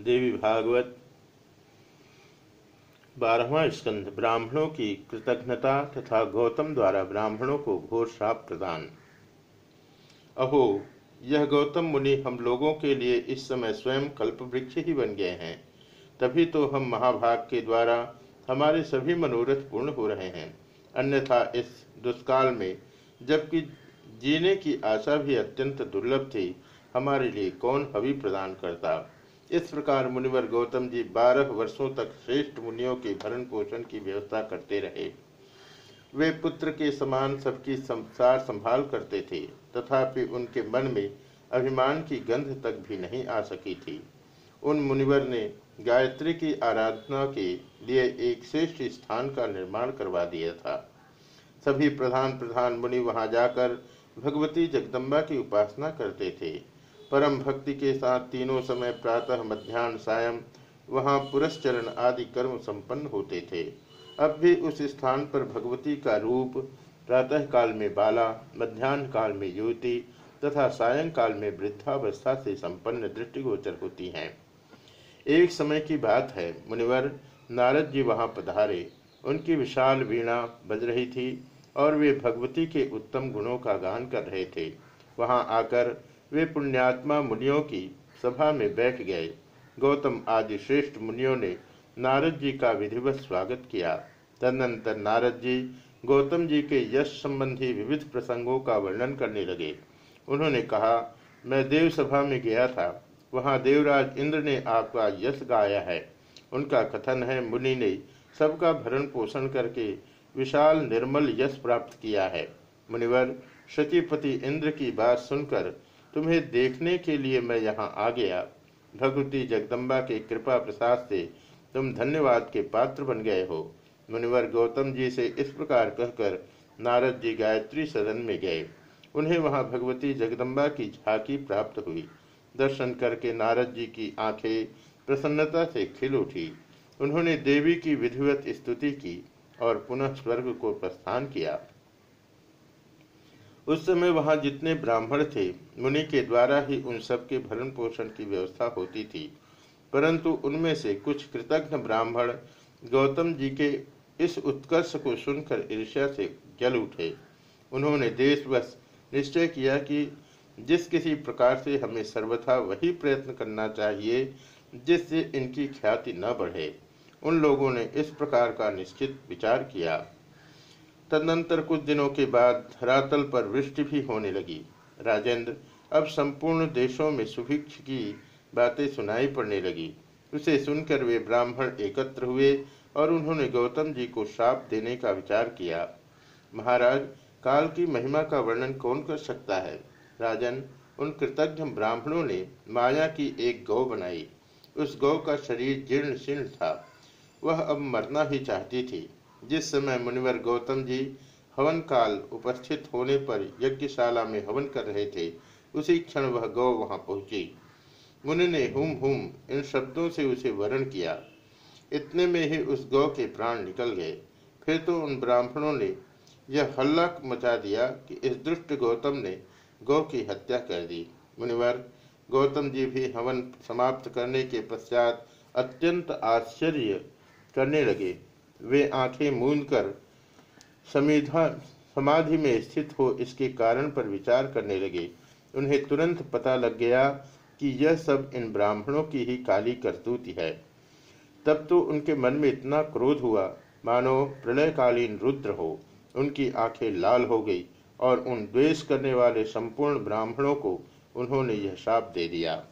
देवी भागवत, बारहवा स्कंध, ब्राह्मणों की कृतज्ञता तथा गौतम द्वारा ब्राह्मणों को घोर श्राप प्रदान। अहो, यह गौतम मुनि हम लोगों के लिए इस समय स्वयं कल्प वृक्ष ही बन गए हैं। तभी तो हम महाभाग के द्वारा हमारे सभी मनोरथ पूर्ण हो रहे हैं। अन्यथा इस दुष्काल में, जबकि जीने की आशा भी अत्यंत दुर्लभ थी, हमारे लिए कौन हवि प्रदान करता? इस प्रकार मुनिवर गौतम जी बारह वर्षों तक श्रेष्ठ मुनियों के भरण पोषण की व्यवस्था करते रहे। वे पुत्र के समान सबकी संसार संभाल करते थे, तथापि उनके मन में अभिमान की गंध तक भी नहीं आ सकी थी। उन मुनिवर ने गायत्री की आराधना के लिए एक श्रेष्ठ स्थान का निर्माण करवा दिया था। सभी प्रधान प्रधान मुनि वहाँ जाकर भगवती जगदम्बा की उपासना करते थे। परम भक्ति के साथ तीनों समय प्रातः मध्यान्ह सायं वहाँ पुरस्चरण आदि कर्म संपन्न होते थे। अब भी उस स्थान पर भगवती का रूप, प्रातः काल में बाला मध्यान्ह काल में युवती तथा सायंकाल में वृद्धावस्था से संपन्न दृष्टिगोचर होती हैं। एक समय की बात है, मुनिवर नारद जी वहाँ पधारे। उनकी विशाल वीणा बज रही थी और वे भगवती के उत्तम गुणों का गान कर रहे थे। वहाँ आकर वे पुण्यात्मा मुनियों की सभा में बैठ गए। गौतम आदि श्रेष्ठ मुनियों ने नारद जी का विधिवत स्वागत किया। तदनंतर नारद जी गौतम जी के यश संबंधी विविध प्रसंगों का वर्णन करने लगे। उन्होंने कहा, मैं देव सभा में गया था। वहाँ देवराज इंद्र ने आपका यश गाया है। उनका कथन है, मुनि ने सबका भरण पोषण करके विशाल निर्मल यश प्राप्त किया है। मुनिवर, शचीपति इंद्र की बात सुनकर तुम्हें देखने के लिए मैं यहाँ आ गया। भगवती जगदम्बा के कृपा प्रसाद से तुम धन्यवाद के पात्र बन गए हो। मुनिवर गौतम जी से इस प्रकार कहकर नारद जी गायत्री सदन में गए। उन्हें वहाँ भगवती जगदम्बा की झांकी प्राप्त हुई। दर्शन करके नारद जी की आँखें प्रसन्नता से खिल उठी। उन्होंने देवी की विधिवत स्तुति की और पुनः स्वर्ग को प्रस्थान किया। उस समय वहाँ जितने ब्राह्मण थे, मुनि के द्वारा ही उन सबके भरण पोषण की व्यवस्था होती थी। परंतु उनमें से कुछ कृतज्ञ ब्राह्मण गौतम जी के इस उत्कर्ष को सुनकर ईर्ष्या से जल उठे। उन्होंने देशवश निश्चय किया कि जिस किसी प्रकार से हमें सर्वथा वही प्रयत्न करना चाहिए, जिससे इनकी ख्याति न बढ़े। उन लोगों ने इस प्रकार का निश्चित विचार किया। तदनंतर कुछ दिनों के बाद धरातल पर वृष्टि भी होने लगी। राजेंद्र अब संपूर्ण देशों में सुभिक्ष की बातें सुनाई पड़ने लगी। उसे सुनकर वे ब्राह्मण एकत्र हुए और उन्होंने गौतम जी को श्राप देने का विचार किया। महाराज, काल की महिमा का वर्णन कौन कर सकता है? राजन, उन कृतज्ञ ब्राह्मणों ने माया की एक गौ बनाई। उस गौ का शरीर जीर्ण शीर्ण था। वह अब मरना ही चाहती थी। जिस समय मुनिवर गौतम जी हवन काल उपस्थित होने पर यज्ञशाला में हवन कर रहे थे, उसी क्षण वह गौ वहाँ पहुँची। मुनि ने हुम हुम इन शब्दों से उसे वर्ण किया। इतने में ही उस गौ के प्राण निकल गए। फिर तो उन ब्राह्मणों ने यह हल्ला मचा दिया कि इस दुष्ट गौतम ने गौ की हत्या कर दी। मुनिवर, गौतम जी भी हवन समाप्त करने के पश्चात अत्यंत आश्चर्य करने लगे। वे आँखें मूंद कर समाधि में स्थित हो इसके कारण पर विचार करने लगे। उन्हें तुरंत पता लग गया कि यह सब इन ब्राह्मणों की ही काली करतूती है। तब तो उनके मन में इतना क्रोध हुआ, मानो प्रलयकालीन रुद्र हो। उनकी आँखें लाल हो गई और उन द्वेष करने वाले संपूर्ण ब्राह्मणों को उन्होंने यह शाप दे दिया।